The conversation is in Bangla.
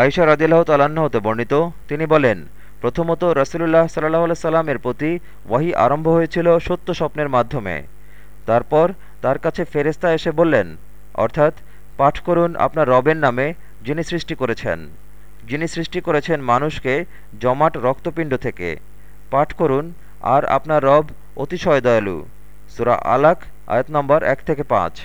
আয়সা রাজিল্লাহ তাল্লাহ্ন হতে বর্ণিত, তিনি বলেন, প্রথমত রসুল্লাহ সাল্লাহ সাল্লামের প্রতি ওয়াহি আরম্ভ হয়েছিল সত্য স্বপ্নের মাধ্যমে। তারপর তার কাছে ফেরেস্তা এসে বললেন, অর্থাৎ পাঠ করুন আপনার রবের নামে যিনি সৃষ্টি করেছেন। যিনি সৃষ্টি করেছেন মানুষকে জমাট রক্তপিণ্ড থেকে। পাঠ করুন, আর আপনার রব অতিশয় দয়ালু। সুরা আলাক, আয়াত নম্বর এক থেকে পাঁচ।